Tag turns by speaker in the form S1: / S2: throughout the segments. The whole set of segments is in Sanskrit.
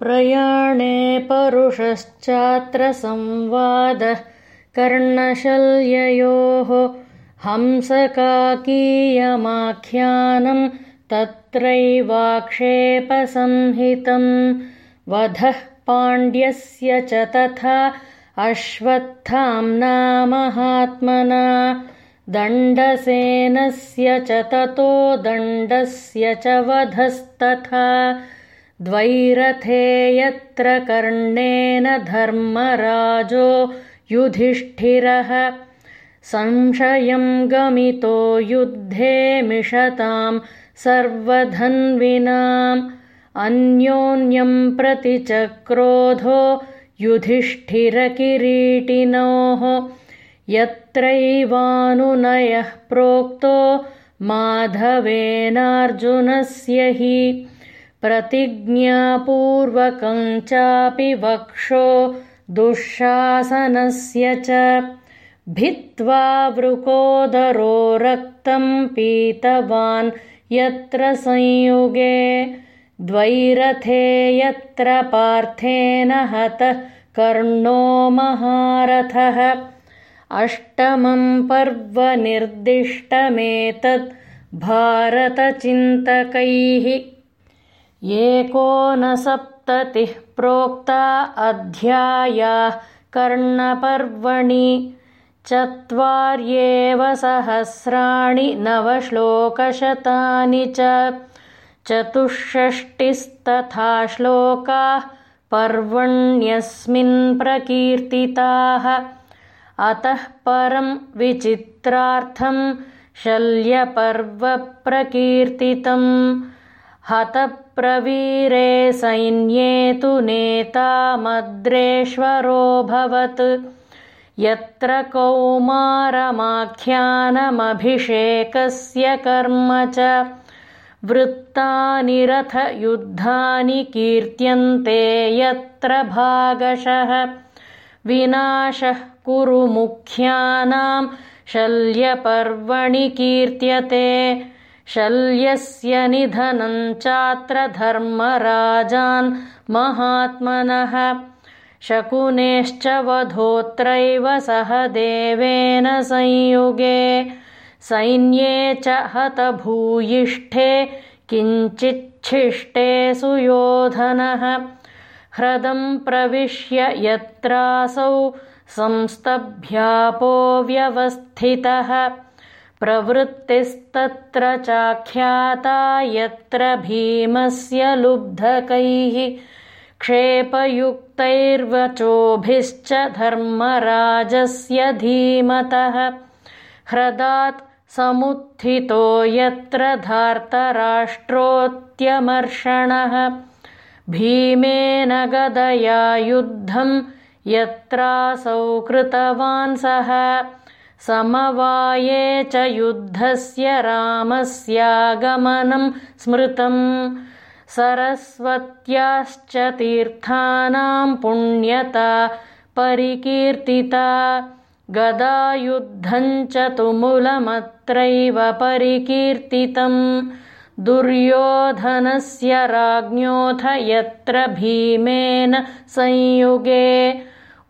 S1: प्रयाणे परुषश्चात्र संवादः कर्णशल्ययोः हंसकाकीयमाख्यानं तत्रैवाक्षेपसंहितं वधः पाण्ड्यस्य च तथा अश्वत्थाम्नामहात्मना दण्डसेनस्य च ततो दण्डस्य च वधस्तथा द्वैरथे यत्र कर्णेन धर्मराजो युधिष्ठिरः। संशयं गमितो युद्धे मिषतां सर्वधन्विनाम्। अन्योन्यं प्रति चक्रोधो युधिष्ठिरकिरीटिनोः। यत्रैवानुनयः प्रोक्तो माधवेनार्जुनस्य हि प्रतिज्ञापूर्वकञ्चापि वक्षो दुःशासनस्य च। भित्त्वा वृकोदरो रक्तं पीतवान् यत्र संयुगे। द्वैरथे यत्र पार्थेन हतः कर्णो महारथः। अष्टमं पर्वनिर्दिष्टमेतद् भारतचिन्तकैः एकोनसप्ततिः प्रोक्ता अध्यायाः कर्णपर्वणि चत्वार्येव सहस्राणि नवश्लोकशतानि च चतुष्षष्टिस्तथा श्लोकाः पर्वण्यस्मिन् प्रकीर्तिताः। अतः परं विचित्रार्थं शल्यपर्वप्रकीर्तितम् हतप्रवीरे सैन्ये तु नेतामद्रेश्वरोऽभवत् यत्र कौमारमाख्यानमभिषेकस्य कर्म च वृत्तानिरथयुद्धानि कीर्त्यन्ते यत्र भागशः। विनाशः कुरु मुख्यानां शल्यपर्वणि कीर्त्यते शल्यस्य निधनं चात्र धर्मराजान् महात्मनः। शकुनेश्च वधोत्रैव सह देवेन संयुगे। सैन्ये च हतभूयिष्ठे किञ्चिच्छिष्टे सुयोधनः। ह्रदं प्रविश्य यत्रासौ व्यवस्थितः प्रवृत्तिस्तत्र चाख्याता यत्र भीमस्य लुब्धकैः क्षेपयुक्तैर्वचोभिश्च धर्मराजस्य धीमतः। ह्रदात् समुत्थितो यत्र धार्तराष्ट्रोत्यमर्षणः भीमेन गदया युद्धं यत्रासौ कृतवान् सः समवाये च युद्धस्य रामस्यागमनं स्मृतम् सरस्वत्याश्च तीर्थानां पुण्यता परिकीर्तिता गदायुद्धञ्च तुमुलमत्रैव परिकीर्तितं दुर्योधनस्य राज्ञोऽथ यत्र भीमेन संयुगे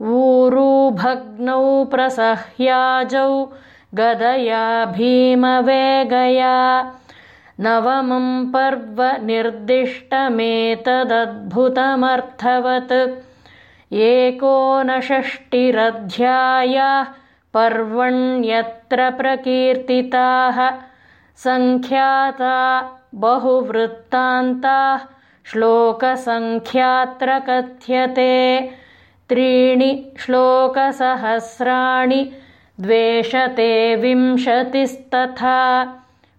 S1: ऊरुभग्नौ प्रसह्याजौ गदया भीमवेगया। नवमं पर्व निर्दिष्टमेतदद्भुतमर्थवत्। एकोनषष्टिरध्यायाः पर्वण्यत्र प्रकीर्तिताः। सङ्ख्याता बहुवृत्तान्ताः। श्लोकसङ्ख्यात्र कथ्यते त्रीणि श्लोकसहस्राणि द्वेषते विंशतिस्तथा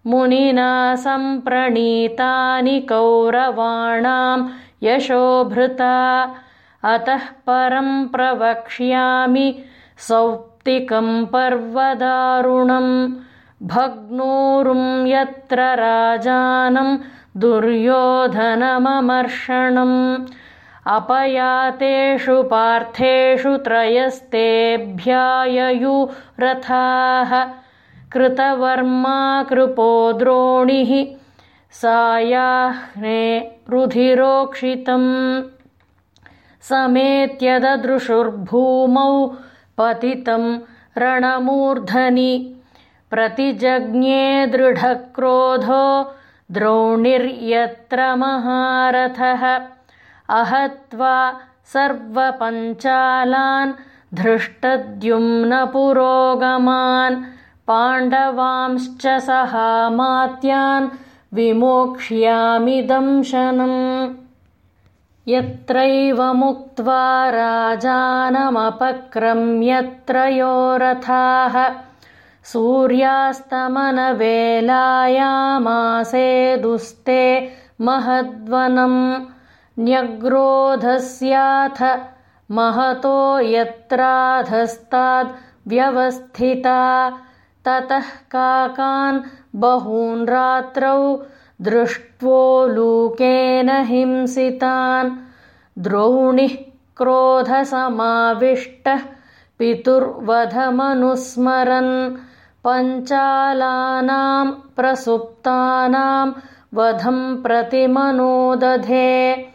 S1: मुनिना सम्प्रणीतानि कौरवाणां यशोभृता अतः परं प्रवक्ष्यामि सौप्तिकं पर्वदारुणं। भग्नोरुं यत्र राजानं दुर्योधनममर्षणम् अपयातेषु पार्थेषु त्रयस्तेऽभ्याययुरथाः कृतवर्मा कृपो द्रोणिः। सायाह्ने रुधिरोक्षितम्। समेत्यददृशुर्भूमौ पतितं रणमूर्धनि। प्रतिजज्ञे दृढक्रोधो द्रोणिर्यत्र महारथः अहत्वा सर्वपञ्चालान् धृष्टद्युम्नपुरोगमान् पाण्डवांश्च सहामात्यान् विमोक्ष्यामि दंशनम् यत्रैव मुक्त्वा राजानमपक्रम्यत्रयो रथाः दुस्ते महद्वनम् न्यग्रोधस्याथ महतो यत्राधस्ताद्व्यवस्थिता ततः काकान् बहून् रात्रौ दृष्ट्वोलूकेन हिंसितान्। द्रोणिः क्रोधसमाविष्टः पितुर्वधमनुस्मरन्। पञ्चालानां प्रसुप्तानां वधं प्रतिमनोदधे